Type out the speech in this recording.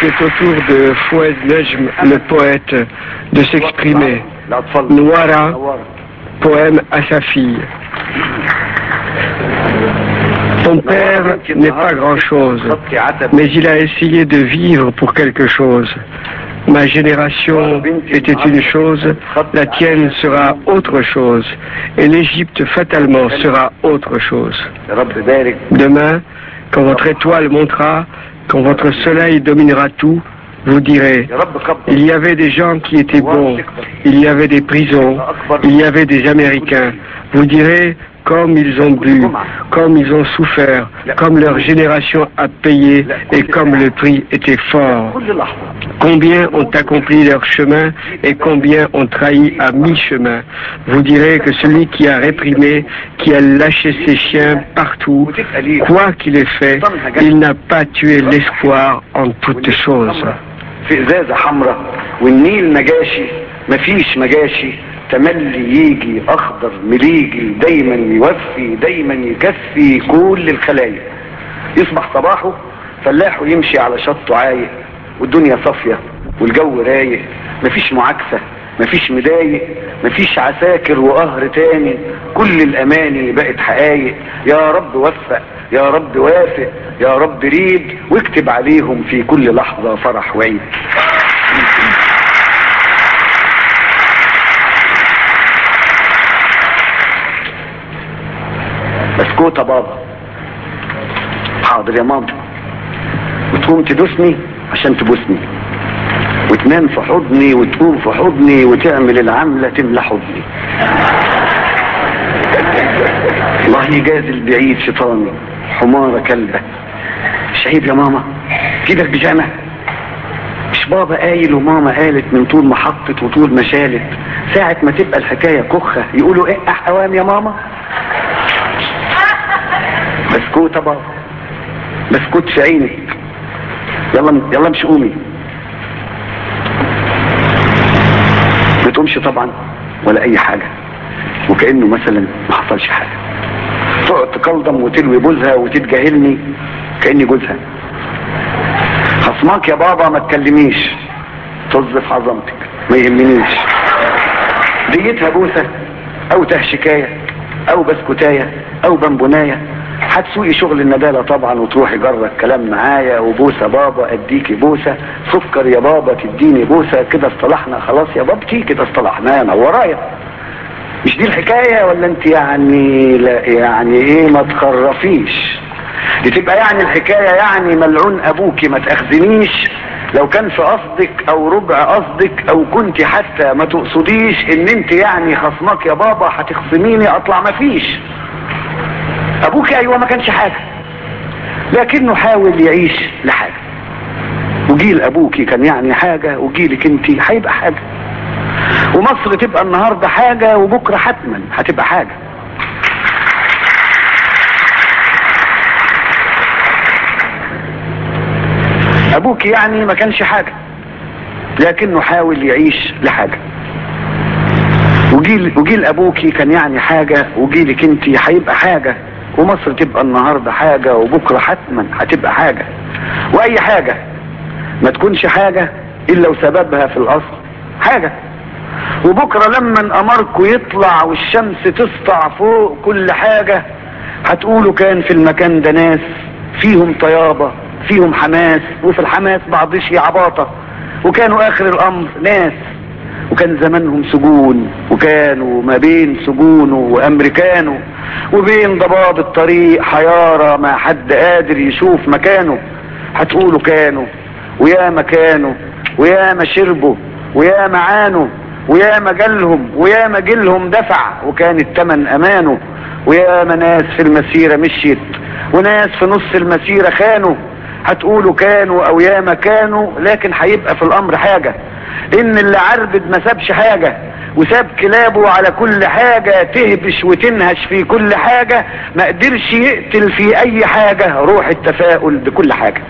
C'est au tour de Fouad Nejm, le poète, de s'exprimer. Noara, poème à sa fille. Ton père n'est pas grand-chose, mais il a essayé de vivre pour quelque chose. Ma génération était une chose, la tienne sera autre chose, et l'Égypte fatalement sera autre chose. Demain, quand votre étoile montera, quand votre soleil dominera tout, vous direz, il y avait des gens qui étaient bons, il y avait des prisons, il y avait des Américains. Vous direz, comme ils ont bu, comme ils ont souffert, comme leur génération a payé et comme le prix était fort. Combien ont accompli leur chemin et combien ont trahi à mi-chemin. Vous direz que celui qui a réprimé, qui a lâché ses chiens partout, quoi qu'il ait fait, il n'a pas tué l'espoir en toutes choses. تملي يجي أخضر مليجي دايما يوفي دايما يكفي كل الخلايا. يصبح صباحه فلاحه يمشي على شطه عايق والدنيا صافية والجو رايق. مفيش معاكسة مفيش مضايق مفيش عساكر وقهر تاني. كل الاماني بقت حقايق. يا رب وفق يا رب وافق يا رب ريد واكتب عليهم في كل لحظة فرح وعيد. بسكوتة بابا حاضر يا ماما وتقوم تدوسني عشان تبوسني وتنام في حضني وتقوم في حضني وتعمل العملة تملى حضني الله يجازي البعيد شيطاني حمارة كلبة مش عيب يا ماما كده البيجامة مش بابا قايل وماما قالت من طول ما حطت وطول ما شالت ساعة ما تبقى الحكاية كخة يقولوا إيه احوام يا ماما بسكوتة بابا بسكوت في عينك يلا يلا مش قومي. ما تقومش طبعا ولا أي حاجة. وكأنه مثلا ما حصلش حاجة. تقعد تكلضم وتلوي بوزها وتتجاهلني كأني جوزها. خصماك يا بابا ما تكلميش. طز في عظمتك ما يهمنيش. ديتها بوسة أو تهشكاية أو بسكوتاية أو بنبناية هتسوقي شغل الندالة طبعا وتروحي جرى الكلام معايا وبوسة بابا أديكي بوسة. سكر يا بابا تديني بوسة. كده اصطلحنا. خلاص يا بابتي كده اصطلحنا. أنا ورايا. مش دي الحكاية ولا أنت يعني لا يعني إيه ما تخرفيش. دي تبقى يعني الحكاية يعني ملعون أبوكي ما تأخذنيش. لو كان في قصدك أو ربع قصدك أو كنت حتى ما تقصديش إن أنت يعني خصمك يا بابا هتخصميني أطلع ما فيش. أبوك أيوه ما كانش حاجة. لكنه حاول يعيش لحاجة. وجيل ابوكي كان يعني حاجة وجيلك انت هيبقى حاجة. ومصر تبقى النهاردة حاجة وبكرة حتما هتبقى حاجة. أبوك يعني ما كانش حاجة لكنه حاول يعيش لحاجة. وجيل, وجيل ابوكي كان يعني حاجة وجيلك انت هيبقى حاجة. ومصر تبقى النهاردة حاجة وبكرة حتما هتبقى حاجة. وأي حاجة ما تكونش حاجة إلا وسببها في الأصل. حاجة. وبكرة لما امركم يطلع والشمس تسطع فوق كل حاجة هتقولوا كان في المكان ده ناس فيهم طيابة فيهم حماس وفي الحماس بعض شيء عباطة وكانوا آخر الأمر ناس. وكان زمانهم سجون وكانوا ما بين سجونه وامريكانه وبين ضباب الطريق حيارة ما حد قادر يشوف مكانه. هتقولوا كانوا ويا ما كانوا ويا ما شربوا ويا ما عانوا ويا ما جالهم ويا ما جيلهم دفع وكان التمن أمانه. ويا ما ناس في المسيرة مشيت وناس في نص المسيرة خانوا. هتقولوا كانوا أو يا ما كانوا لكن هيبقى في الأمر حاجة. إن اللي عربد ما سابش حاجة وساب كلابه على كل حاجة تهبش وتنهش في كل حاجة ما قدرش يقتل في أي حاجة روح التفاؤل بكل حاجة.